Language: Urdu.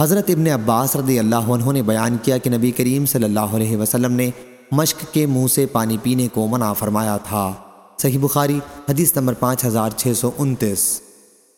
حضرت ابن عباس رضی اللہ عنہ نے بیان کیا کہ نبی کریم صلی اللہ علیہ وسلم نے مشک کے منہ سے پانی پینے کو منع فرمایا تھا۔ صحیح بخاری، حدیث نمبر پانچ ہزار چھ سو انتیس۔